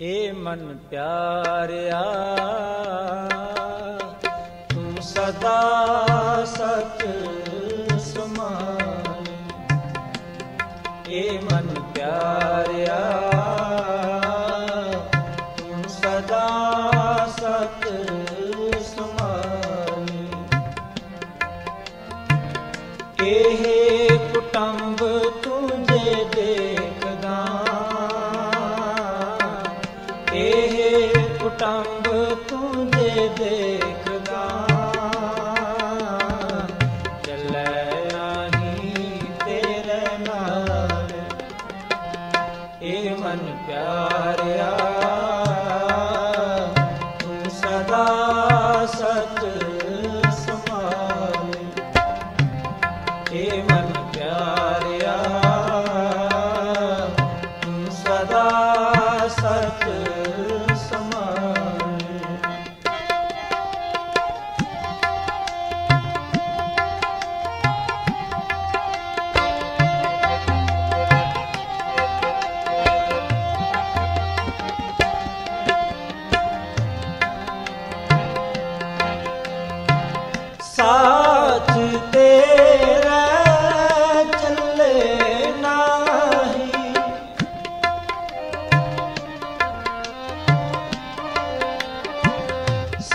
ਏ ਮਨ ਪਿਆਰਿਆ ਤੂੰ ਸਦਾ ਸਤ ਸਮਾਏ। ਏ ਮਨ ਪਿਆਰਿਆ ਇਹ ਤੂੰ ਤੁਝੇ ਦੇਖਦਾ। ਚੱਲੇ ਆਹੀ ਤੇਰੇ ਨਾਲ। ਇਹ ਮਨ ਪਿਆਰਿਆ, ਤੂੰ ਸਦਾ ਸਤ ਸਮਾਏ ਏ ਮਨ ਪਿਆਰਿਆ, ਤੂੰ ਸਦਾ ਸਤ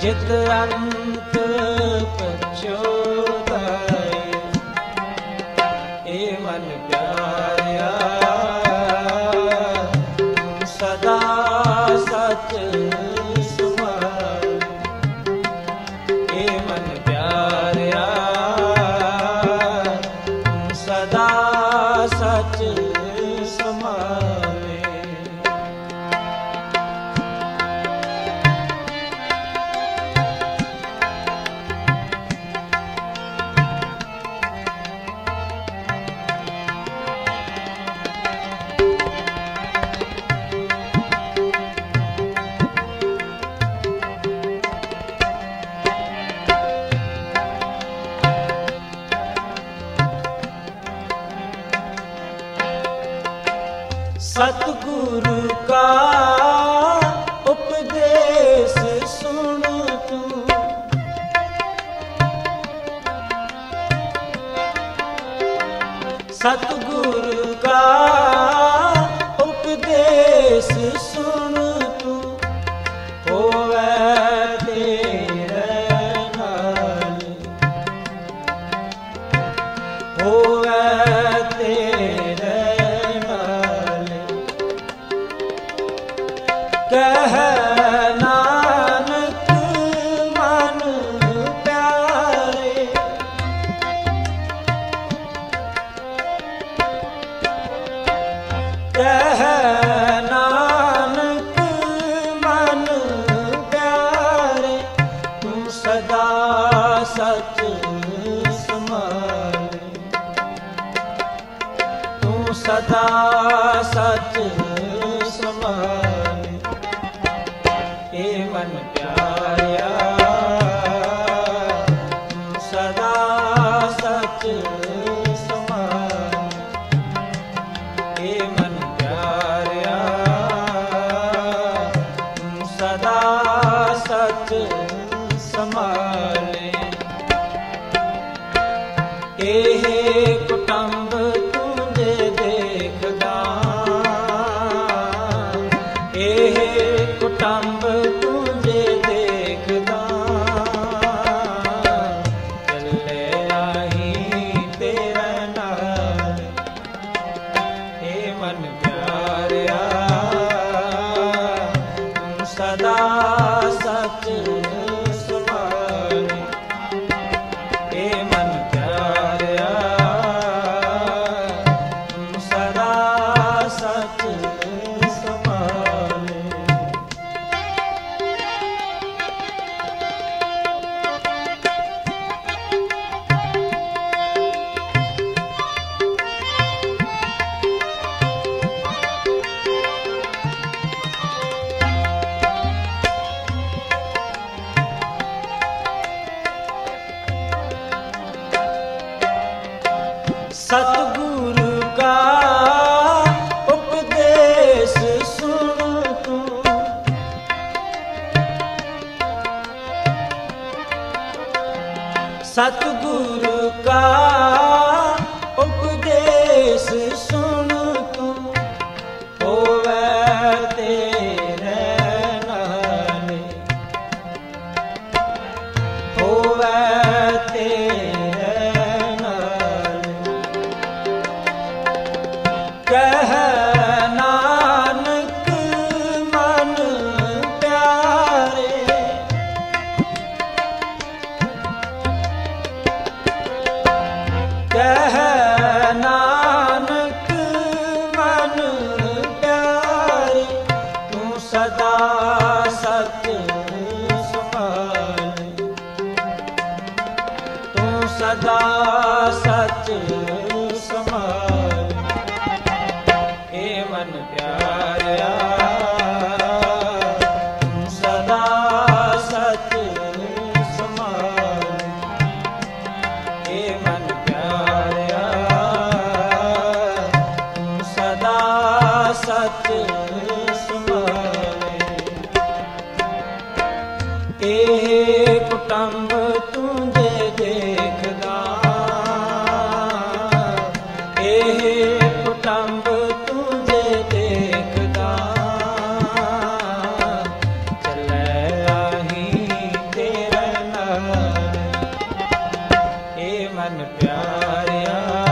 ਜਿਤ ਅੰਤ ਪਛੋਤਾਏ ਸਤਿਗੁਰੂ ਕਾ ਉਪਦੇਸ਼ ਸੁਣ ਤੂੰ। ਸਤਿਗੁਰੂ ਸਦਾ ਸਚ ਸਮਾਏ। ਤੂੰ ਸਦਾ ਸਚ ਸਮਾਏ। ਏ ਮਨ ਪਿਆਰਿਆ ਤੂੰ ਸਦਾ ਸਚ ਸਮਾਏ। ਏ ਮਨ ਪਿਆਰਿਆ, ਸਦਾ ਸਚ समाज ਸਤਿਗੁਰ ਕਾ ਉਪਦੇਸ਼ ਸੁਣ ਤੂੰ। ਸਤਿਗੁਰ ਕਾ ਸੁਣ ਕਹਿ ਨਾਨਕ ਮਨ ਪਿਆਰੀ ਤੂੰ ਸਦਾ ਸਤ ਤੂੰ ਸਦਾ ਸਚ ਸਮਾਨ ਮਨ ਪਿਆਰਿਆ।